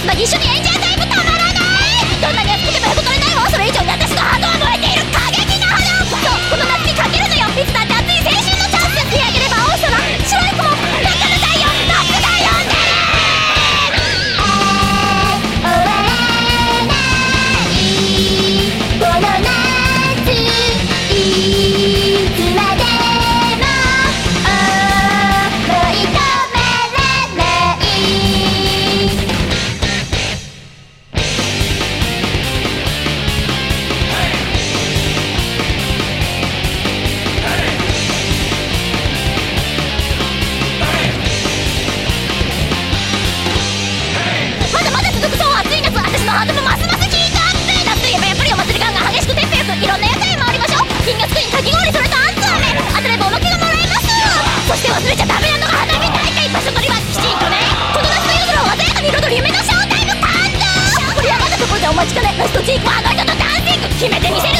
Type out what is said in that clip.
ス一緒にエンジャータイムたまらない。どんなに熱くてもへこたれないわ。それ以上に私のハートは燃えて忘れちゃダメなのが花火大会場所取りはきちんとね。この夏の夜空を鮮やかに彩る夢のショータイム盛り上がったところでお待ちかね。ラストチークはあの人とダンシング。決めてみせる。